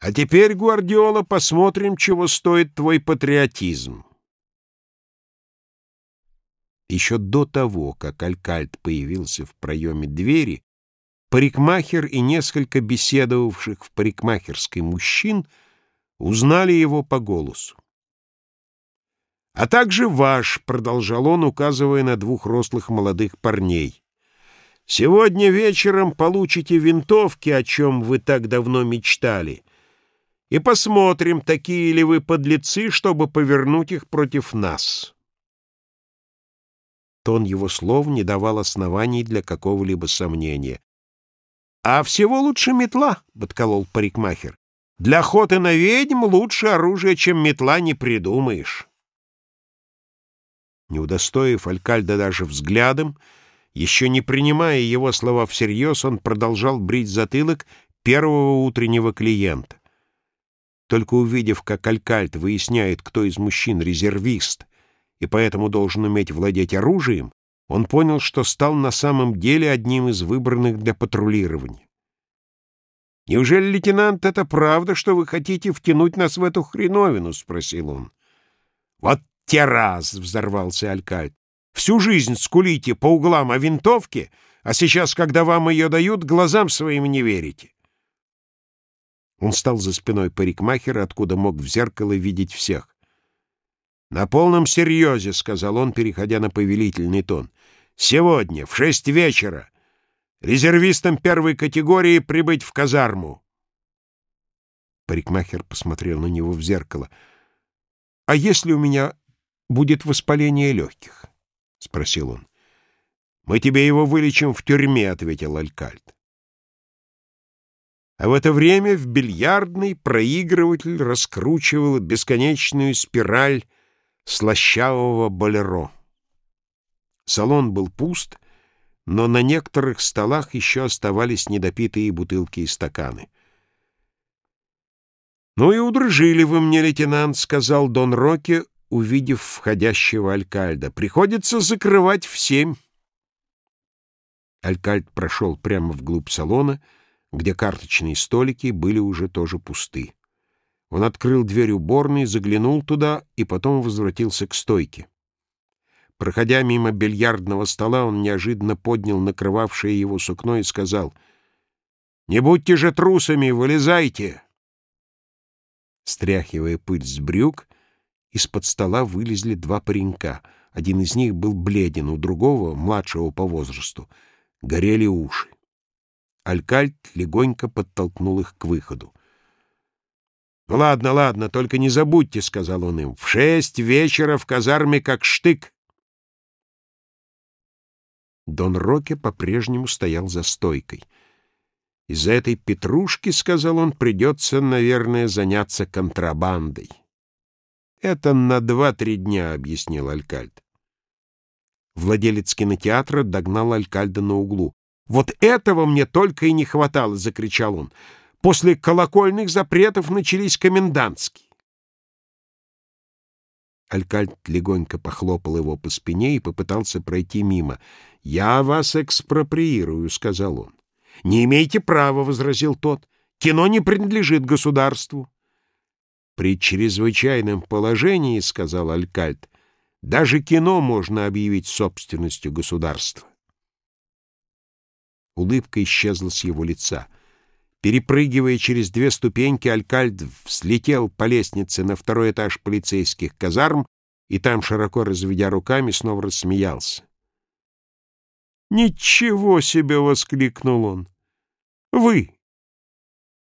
А теперь, Гвардиола, посмотрим, чего стоит твой патриотизм. Еще до того, как Алькальд появился в проеме двери, парикмахер и несколько беседовавших в парикмахерской мужчин узнали его по голосу. «А также ваш», — продолжал он, указывая на двух рослых молодых парней. «Сегодня вечером получите винтовки, о чем вы так давно мечтали, и посмотрим, такие ли вы подлецы, чтобы повернуть их против нас». Тон его слов не давал оснований для какого-либо сомнения. «А всего лучше метла», — подколол парикмахер. «Для охоты на ведьм лучше оружие, чем метла, не придумаешь». Не удостоив Алькальда даже взглядом, еще не принимая его слова всерьез, он продолжал брить затылок первого утреннего клиента. Только увидев, как Алькальд выясняет, кто из мужчин резервист, и поэтому должен уметь владеть оружием, он понял, что стал на самом деле одним из выбранных для патрулирования. «Неужели, лейтенант, это правда, что вы хотите втянуть нас в эту хреновину?» — спросил он. «Вот те раз!» — взорвался Алькальд. «Всю жизнь скулите по углам о винтовке, а сейчас, когда вам ее дают, глазам своим не верите». Он стал за спиной парикмахера, откуда мог в зеркало видеть всех. «На полном серьезе», — сказал он, переходя на повелительный тон. «Сегодня, в шесть вечера, резервистам первой категории прибыть в казарму». Парикмахер посмотрел на него в зеркало. «А если у меня будет воспаление легких?» — спросил он. «Мы тебе его вылечим в тюрьме», — ответил Алькальд. А в это время в бильярдной проигрыватель раскручивал бесконечную спираль слащавого болеро. Салон был пуст, но на некоторых столах еще оставались недопитые бутылки и стаканы. «Ну и удружили вы мне, лейтенант», — сказал Дон Роке, увидев входящего Алькальда. «Приходится закрывать в семь». Алькальд прошел прямо вглубь салона, где карточные столики были уже тоже пусты. Он открыл дверь уборной, заглянул туда и потом возвратился к стойке. Проходя мимо бильярдного стола, он неожиданно поднял накрывавшее его сукно и сказал, «Не будьте же трусами, вылезайте!» Стряхивая пыль с брюк, из-под стола вылезли два паренька. Один из них был бледен, у другого, младшего по возрасту, горели уши. Алькальт легонько подтолкнул их к выходу. «Ну ладно, ладно, только не забудьте», — сказал он им, — «в шесть вечера в казарме как штык». Дон Роке по-прежнему стоял за стойкой. «Из-за этой петрушки, — сказал он, — придется, наверное, заняться контрабандой». «Это на два-три дня», — объяснил Алькальд. Владелец кинотеатра догнал Алькальда на углу. «Вот этого мне только и не хватало!» — закричал он. После колокольных запретов начались комендантские. Алькальд легонько похлопал его по спине и попытался пройти мимо. «Я вас экспроприирую», — сказал он. «Не имеете права», — возразил тот. «Кино не принадлежит государству». «При чрезвычайном положении», — сказал Алькальд, — «даже кино можно объявить собственностью государства». Улыбка исчезла с его лица — Перепрыгивая через две ступеньки, Алькальд взлетел по лестнице на второй этаж полицейских казарм и там, широко разведя руками, снова рассмеялся. «Ничего себе!» — воскликнул он. «Вы,